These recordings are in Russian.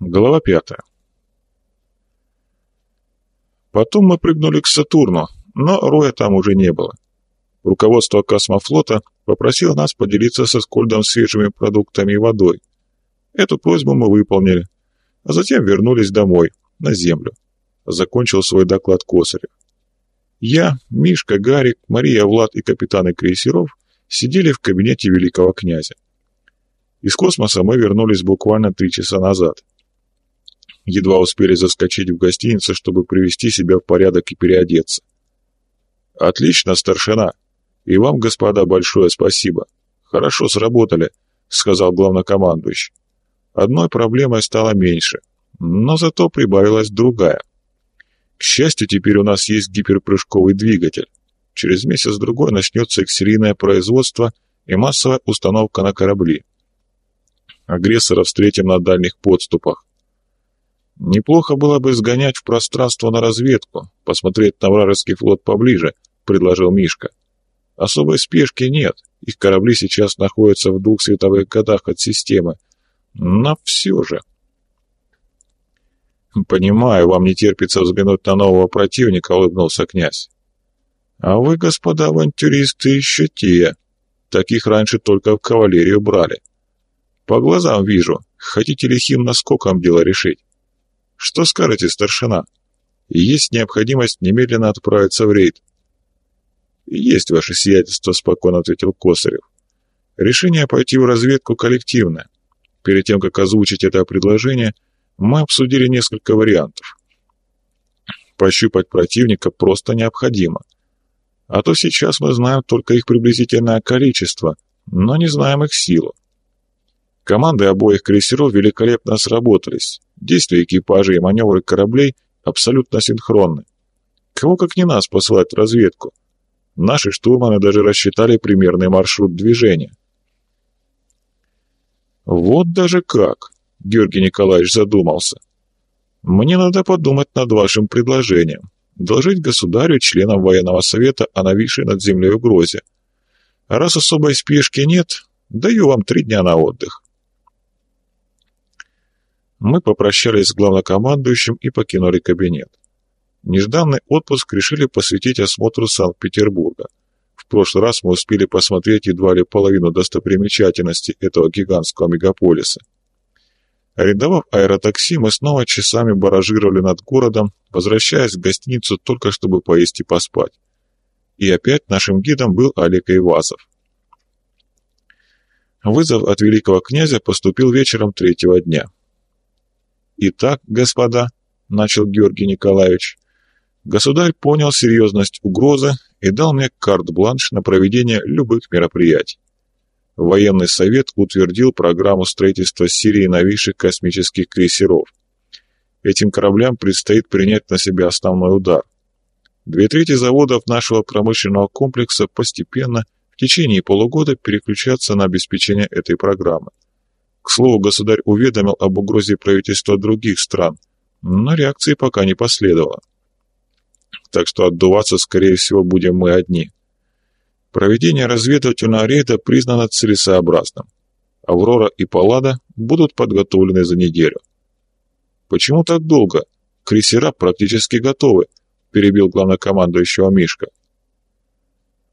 Глава пятая. Потом мы прыгнули к Сатурну, но Роя там уже не было. Руководство космофлота попросило нас поделиться со Скольдом свежими продуктами и водой. Эту просьбу мы выполнили, а затем вернулись домой, на Землю. Закончил свой доклад Косарев. Я, Мишка, Гарик, Мария, Влад и капитаны крейсеров сидели в кабинете великого князя. Из космоса мы вернулись буквально три часа назад. Едва успели заскочить в гостиницу, чтобы привести себя в порядок и переодеться. «Отлично, старшина. И вам, господа, большое спасибо. Хорошо сработали», — сказал главнокомандующий. «Одной проблемой стало меньше, но зато прибавилась другая. К счастью, теперь у нас есть гиперпрыжковый двигатель. Через месяц-другой начнется их серийное производство и массовая установка на корабли. Агрессора встретим на дальних подступах. «Неплохо было бы сгонять в пространство на разведку, посмотреть на вражеский флот поближе», — предложил Мишка. «Особой спешки нет, их корабли сейчас находятся в двух световых годах от системы. Но все же...» «Понимаю, вам не терпится взглянуть на нового противника», — улыбнулся князь. «А вы, господа авантюристы, еще те. Таких раньше только в кавалерию брали. По глазам вижу, хотите лихим наскоком дело решить. Что скажете, старшина? Есть необходимость немедленно отправиться в рейд. Есть ваше сиятельство, спокойно ответил Косарев. Решение пойти в разведку коллективное. Перед тем, как озвучить это предложение, мы обсудили несколько вариантов. Пощупать противника просто необходимо. А то сейчас мы знаем только их приблизительное количество, но не знаем их силу. Команды обоих крейсеров великолепно сработались. Действия экипажей и маневры кораблей абсолютно синхронны. Кого как не нас посылать в разведку? Наши штурманы даже рассчитали примерный маршрут движения. Вот даже как, Георгий Николаевич задумался. Мне надо подумать над вашим предложением. Доложить государю членам военного совета о нависшей над землей угрозе. Раз особой спешки нет, даю вам три дня на отдых. Мы попрощались с главнокомандующим и покинули кабинет. Нежданный отпуск решили посвятить осмотру Санкт-Петербурга. В прошлый раз мы успели посмотреть едва ли половину достопримечательностей этого гигантского мегаполиса. Арендовав аэротакси, мы снова часами баражировали над городом, возвращаясь в гостиницу только чтобы поесть и поспать. И опять нашим гидом был Олег Ивазов. Вызов от великого князя поступил вечером третьего дня. «Итак, господа», — начал Георгий Николаевич, — «государь понял серьезность угрозы и дал мне карт-бланш на проведение любых мероприятий. Военный совет утвердил программу строительства серии новейших космических крейсеров. Этим кораблям предстоит принять на себя основной удар. Две трети заводов нашего промышленного комплекса постепенно в течение полугода переключатся на обеспечение этой программы. К слову, государь уведомил об угрозе правительства других стран, но реакции пока не последовало. Так что отдуваться, скорее всего, будем мы одни. Проведение разведывательного рейда признано целесообразным. Аврора и Паллада будут подготовлены за неделю. «Почему так долго? Крейсера практически готовы», – перебил главнокомандующего Мишка.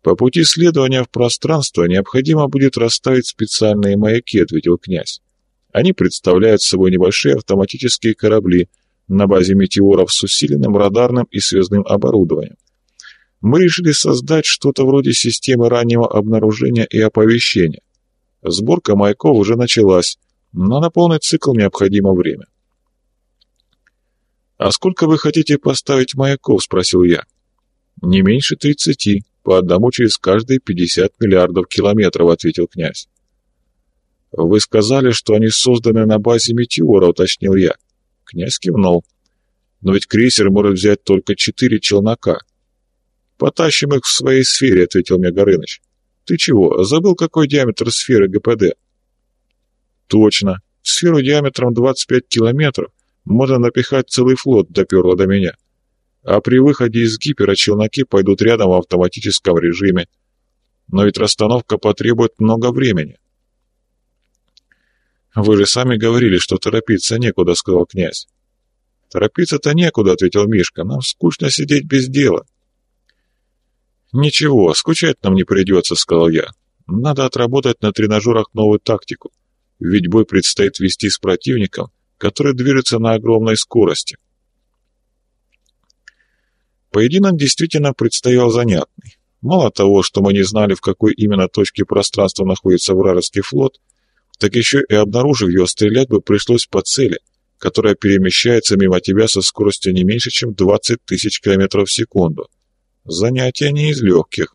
«По пути следования в пространство необходимо будет расставить специальные маяки», — ответил князь. «Они представляют собой небольшие автоматические корабли на базе метеоров с усиленным радарным и связным оборудованием. Мы решили создать что-то вроде системы раннего обнаружения и оповещения. Сборка маяков уже началась, но на полный цикл необходимо время». «А сколько вы хотите поставить маяков?» — спросил я. «Не меньше тридцати», по одному через каждые 50 миллиардов километров», — ответил князь. «Вы сказали, что они созданы на базе метеора», — уточнил я. Князь кивнул. «Но ведь крейсер может взять только четыре челнока». «Потащим их в своей сфере», — ответил мне Горыныч. «Ты чего, забыл, какой диаметр сферы ГПД?» «Точно. Сферу диаметром 25 километров можно напихать целый флот», — доперло до меня а при выходе из гипера челноки пойдут рядом в автоматическом режиме. Но ведь расстановка потребует много времени. «Вы же сами говорили, что торопиться некуда», — сказал князь. «Торопиться-то некуда», — ответил Мишка. «Нам скучно сидеть без дела». «Ничего, скучать нам не придется», — сказал я. «Надо отработать на тренажерах новую тактику, ведь бой предстоит вести с противником, который движется на огромной скорости». Поединок действительно предстоял занятный. Мало того, что мы не знали, в какой именно точке пространства находится вражеский флот, так еще и обнаружив его, стрелять бы пришлось по цели, которая перемещается мимо тебя со скоростью не меньше, чем 20 тысяч километров в секунду. Занятие не из легких.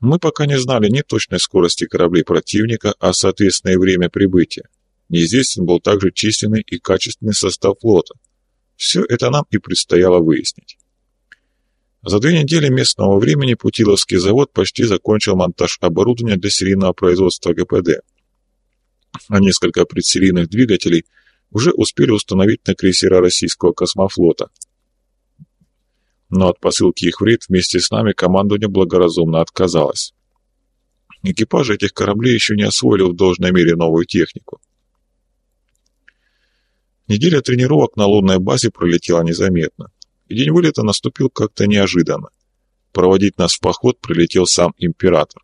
Мы пока не знали ни точной скорости кораблей противника, а соответственное время прибытия. Неизвестен был также численный и качественный состав флота. Все это нам и предстояло выяснить. За две недели местного времени Путиловский завод почти закончил монтаж оборудования для серийного производства ГПД. А несколько предсерийных двигателей уже успели установить на крейсера российского космофлота. Но от посылки их в рейд вместе с нами командование благоразумно отказалось. Экипажи этих кораблей еще не освоили в должной мере новую технику. Неделя тренировок на лунной базе пролетела незаметно и день вылета наступил как-то неожиданно. Проводить нас в поход прилетел сам император.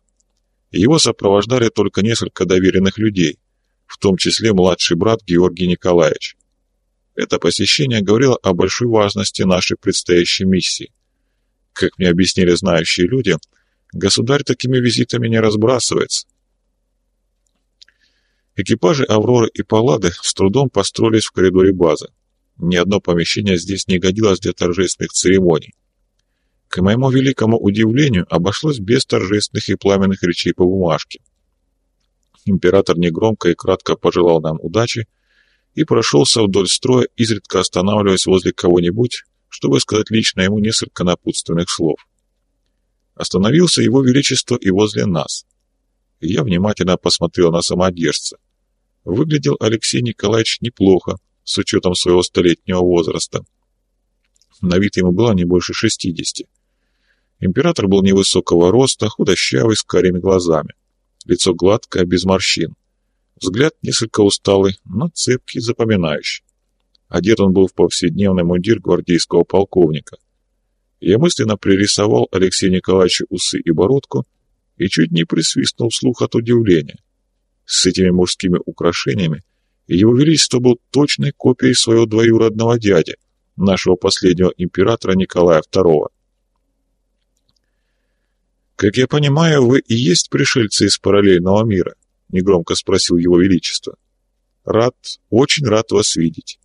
Его сопровождали только несколько доверенных людей, в том числе младший брат Георгий Николаевич. Это посещение говорило о большой важности нашей предстоящей миссии. Как мне объяснили знающие люди, государь такими визитами не разбрасывается. Экипажи «Авроры» и «Паллады» с трудом построились в коридоре базы. Ни одно помещение здесь не годилось для торжественных церемоний. К моему великому удивлению, обошлось без торжественных и пламенных речей по бумажке. Император негромко и кратко пожелал нам удачи и прошелся вдоль строя, изредка останавливаясь возле кого-нибудь, чтобы сказать лично ему несколько напутственных слов. Остановился его величество и возле нас. Я внимательно посмотрел на самодержца. Выглядел Алексей Николаевич неплохо, с учетом своего столетнего возраста. На вид ему было не больше шестидесяти. Император был невысокого роста, худощавый, с карими глазами. Лицо гладкое, без морщин. Взгляд несколько усталый, но цепкий, запоминающий. Одет он был в повседневный мундир гвардейского полковника. Я мысленно пририсовал Алексею Николаевичу усы и бородку и чуть не присвистнул вслух от удивления. С этими мужскими украшениями его Величество был точной копией своего двоюродного дяди, нашего последнего императора Николая II. «Как я понимаю, вы и есть пришельцы из параллельного мира?» — негромко спросил его Величество. «Рад, очень рад вас видеть.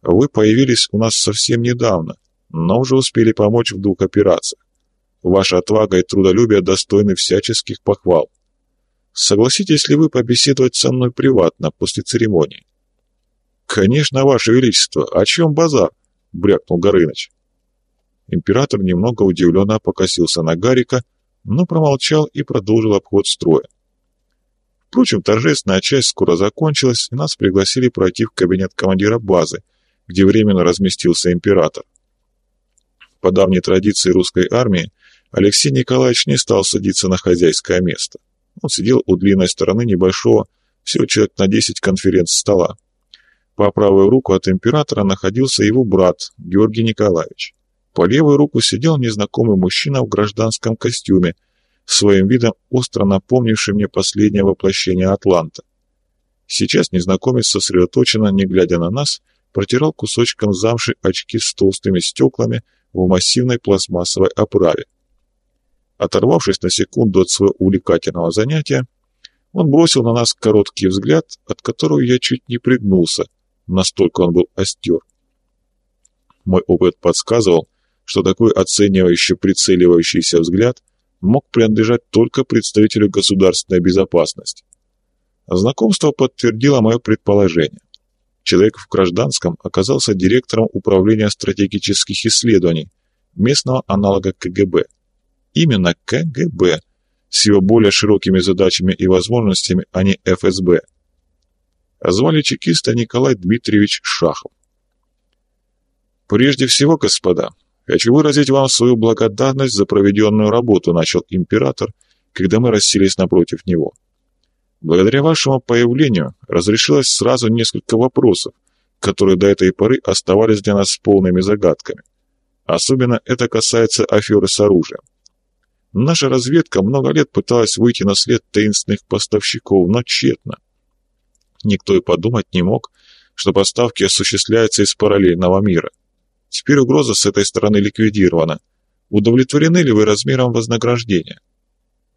Вы появились у нас совсем недавно, но уже успели помочь в двух операциях. Ваша отвага и трудолюбие достойны всяческих похвал. Согласитесь ли вы побеседовать со мной приватно после церемонии?» «Конечно, Ваше Величество, о чем базар?» — брякнул Горыныч. Император немного удивленно покосился на Гарика, но промолчал и продолжил обход строя. Впрочем, торжественная часть скоро закончилась, и нас пригласили пройти в кабинет командира базы, где временно разместился император. По давней традиции русской армии Алексей Николаевич не стал садиться на хозяйское место. Он сидел у длинной стороны небольшого, всего человек на 10 конференц-стола. По правую руку от императора находился его брат Георгий Николаевич. По левую руку сидел незнакомый мужчина в гражданском костюме, своим видом остро напомнивший мне последнее воплощение Атланта. Сейчас незнакомец сосредоточенно, не глядя на нас, протирал кусочком замши очки с толстыми стеклами в массивной пластмассовой оправе. Оторвавшись на секунду от своего увлекательного занятия, он бросил на нас короткий взгляд, от которого я чуть не пригнулся, настолько он был остер. Мой опыт подсказывал, что такой оценивающий, прицеливающийся взгляд мог принадлежать только представителю государственной безопасности. Знакомство подтвердило мое предположение. Человек в гражданском оказался директором управления стратегических исследований, местного аналога КГБ – Именно КГБ с его более широкими задачами и возможностями, а не ФСБ. звали чекиста Николай Дмитриевич Шахов. «Прежде всего, господа, хочу выразить вам свою благодарность за проведенную работу», начал император, когда мы расселись напротив него. Благодаря вашему появлению разрешилось сразу несколько вопросов, которые до этой поры оставались для нас полными загадками. Особенно это касается аферы с оружием. Наша разведка много лет пыталась выйти на след таинственных поставщиков, но тщетно. Никто и подумать не мог, что поставки осуществляются из параллельного мира. Теперь угроза с этой стороны ликвидирована. Удовлетворены ли вы размером вознаграждения?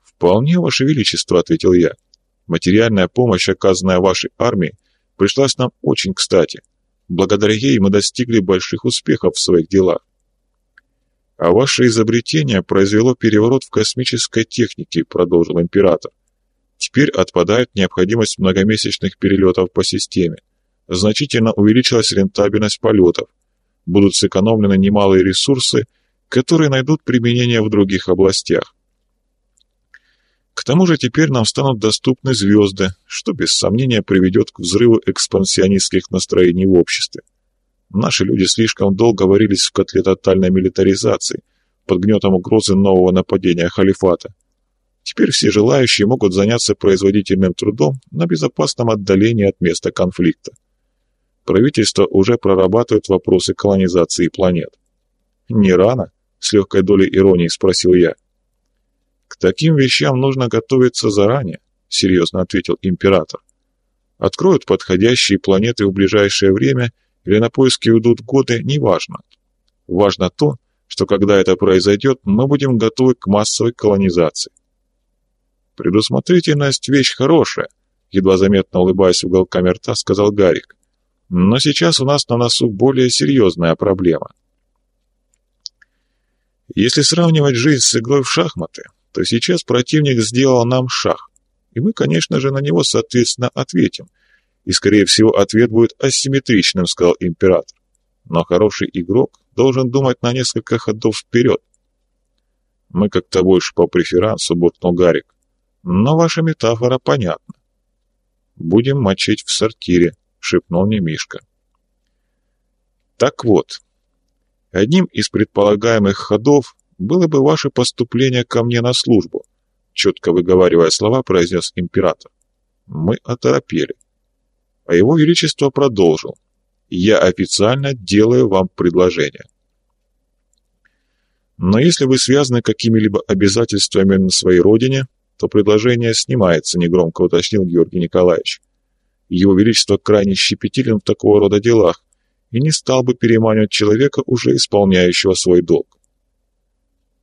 «Вполне, Ваше Величество», — ответил я. «Материальная помощь, оказанная вашей армии, пришлась нам очень кстати. Благодаря ей мы достигли больших успехов в своих делах. «А ваше изобретение произвело переворот в космической технике», — продолжил император. «Теперь отпадает необходимость многомесячных перелетов по системе. Значительно увеличилась рентабельность полетов. Будут сэкономлены немалые ресурсы, которые найдут применение в других областях. К тому же теперь нам станут доступны звезды, что без сомнения приведет к взрыву экспансионистских настроений в обществе. Наши люди слишком долго варились в котле тотальной милитаризации, под гнетом угрозы нового нападения халифата. Теперь все желающие могут заняться производительным трудом на безопасном отдалении от места конфликта. Правительство уже прорабатывает вопросы колонизации планет. «Не рано?» — с легкой долей иронии спросил я. «К таким вещам нужно готовиться заранее», — серьезно ответил император. «Откроют подходящие планеты в ближайшее время — или на поиски уйдут годы, неважно. Важно то, что когда это произойдет, мы будем готовы к массовой колонизации. «Предусмотрительность — вещь хорошая», — едва заметно улыбаясь уголками рта, сказал Гарик. «Но сейчас у нас на носу более серьезная проблема. Если сравнивать жизнь с игрой в шахматы, то сейчас противник сделал нам шах, и мы, конечно же, на него, соответственно, ответим — и, скорее всего, ответ будет асимметричным, сказал император. Но хороший игрок должен думать на несколько ходов вперед. Мы как-то больше по преферансу, буркнул Гарик. Но ваша метафора понятна. Будем мочить в сортире, шепнул мне Мишка. Так вот, одним из предполагаемых ходов было бы ваше поступление ко мне на службу, четко выговаривая слова, произнес император. Мы оторопели. А его величество продолжил. «Я официально делаю вам предложение». Но если вы связаны какими-либо обязательствами на своей родине, то предложение снимается, негромко уточнил Георгий Николаевич. Его Величество крайне щепетилен в такого рода делах и не стал бы переманивать человека, уже исполняющего свой долг.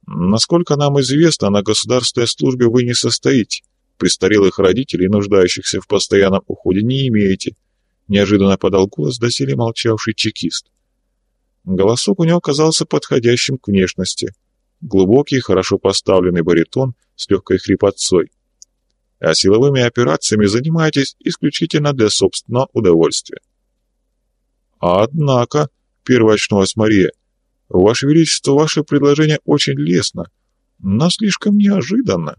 Насколько нам известно, на государственной службе вы не состоите, престарелых родителей, нуждающихся в постоянном уходе, не имеете. Неожиданно подал голос доселе молчавший чекист. Голосок у него оказался подходящим к внешности. Глубокий, хорошо поставленный баритон с легкой хрипотцой. А силовыми операциями занимаетесь исключительно для собственного удовольствия. «Однако», — первая очнулась Мария, — «Ваше Величество, ваше предложение очень лестно, но слишком неожиданно».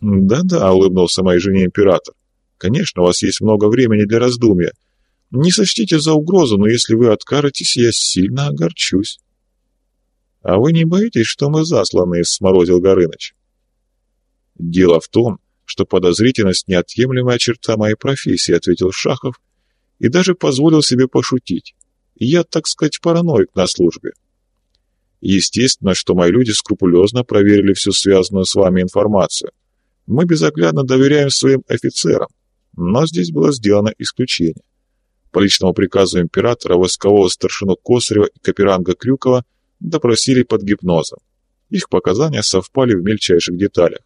«Да-да», — улыбнулся моей жене император. «Конечно, у вас есть много времени для раздумья. Не сочтите за угрозу, но если вы откажетесь, я сильно огорчусь». «А вы не боитесь, что мы засланные?» — сморозил Горыныч. «Дело в том, что подозрительность — неотъемлемая черта моей профессии», — ответил Шахов и даже позволил себе пошутить. «Я, так сказать, параноик на службе». Естественно, что мои люди скрупулезно проверили всю связанную с вами информацию — мы безоглядно доверяем своим офицерам, но здесь было сделано исключение. По личному приказу императора войскового старшину Косарева и Каперанга Крюкова допросили под гипнозом. Их показания совпали в мельчайших деталях.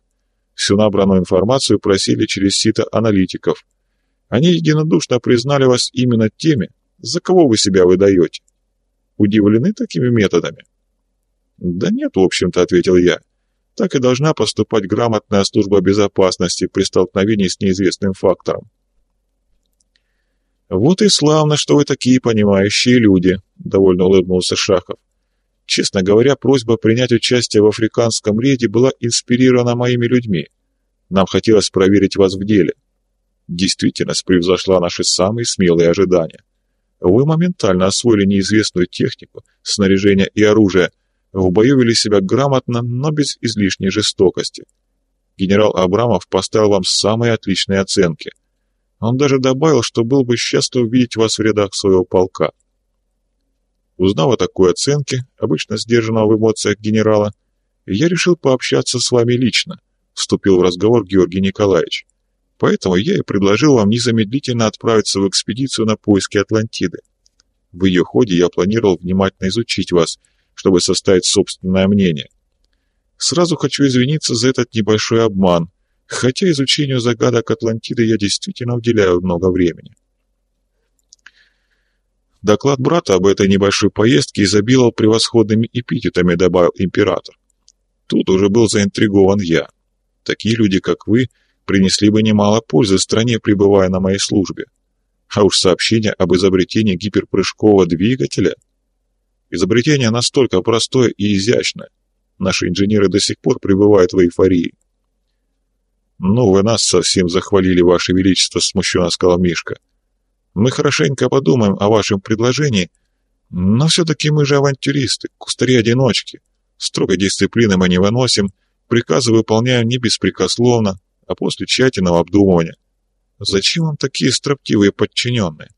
Всю набранную информацию просили через сито аналитиков. Они единодушно признали вас именно теми, за кого вы себя выдаете. Удивлены такими методами? «Да нет, в общем-то», — ответил я так и должна поступать грамотная служба безопасности при столкновении с неизвестным фактором. «Вот и славно, что вы такие понимающие люди», — довольно улыбнулся Шахов. «Честно говоря, просьба принять участие в африканском рейде была инспирирована моими людьми. Нам хотелось проверить вас в деле. Действительность превзошла наши самые смелые ожидания. Вы моментально освоили неизвестную технику, снаряжение и оружие, в бою вели себя грамотно, но без излишней жестокости. генерал Абрамов поставил вам самые отличные оценки. Он даже добавил, что был бы счастлив видеть вас в рядах своего полка. Узнав о такой оценке, обычно сдержанного в эмоциях генерала, я решил пообщаться с вами лично, вступил в разговор Георгий Николаевич. Поэтому я и предложил вам незамедлительно отправиться в экспедицию на поиски Атлантиды. В ее ходе я планировал внимательно изучить вас, чтобы составить собственное мнение. Сразу хочу извиниться за этот небольшой обман, хотя изучению загадок Атлантиды я действительно уделяю много времени. Доклад брата об этой небольшой поездке изобиловал превосходными эпитетами, добавил император. Тут уже был заинтригован я. Такие люди, как вы, принесли бы немало пользы стране, пребывая на моей службе. А уж сообщение об изобретении гиперпрыжкового двигателя. Изобретение настолько простое и изящное. Наши инженеры до сих пор пребывают в эйфории. «Ну, вы нас совсем захвалили, Ваше Величество», — смущенно сказал Мишка. Мы хорошенько подумаем о вашем предложении, но все-таки мы же авантюристы, кустари-одиночки. Строгой дисциплины мы не выносим, приказы выполняем не беспрекословно, а после тщательного обдумывания. Зачем вам такие строптивые подчиненные?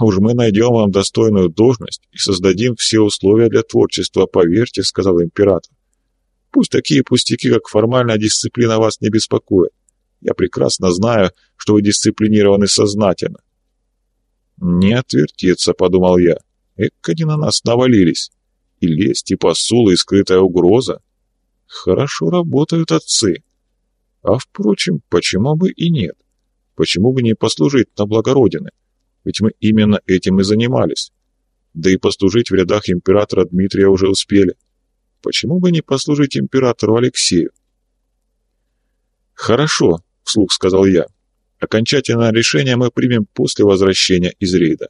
Уж мы найдем вам достойную должность и создадим все условия для творчества, поверьте, сказал император. Пусть такие пустяки, как формальная дисциплина, вас не беспокоят. Я прекрасно знаю, что вы дисциплинированы сознательно. Не отвертеться, подумал я. Эк, они на нас навалились. И лесть, и посулы, и скрытая угроза. Хорошо работают отцы. А впрочем, почему бы и нет? Почему бы не послужить на благо Родины? Ведь мы именно этим и занимались. Да и послужить в рядах императора Дмитрия уже успели. Почему бы не послужить императору Алексею? Хорошо, — вслух сказал я. «Окончательное решение мы примем после возвращения из рейда».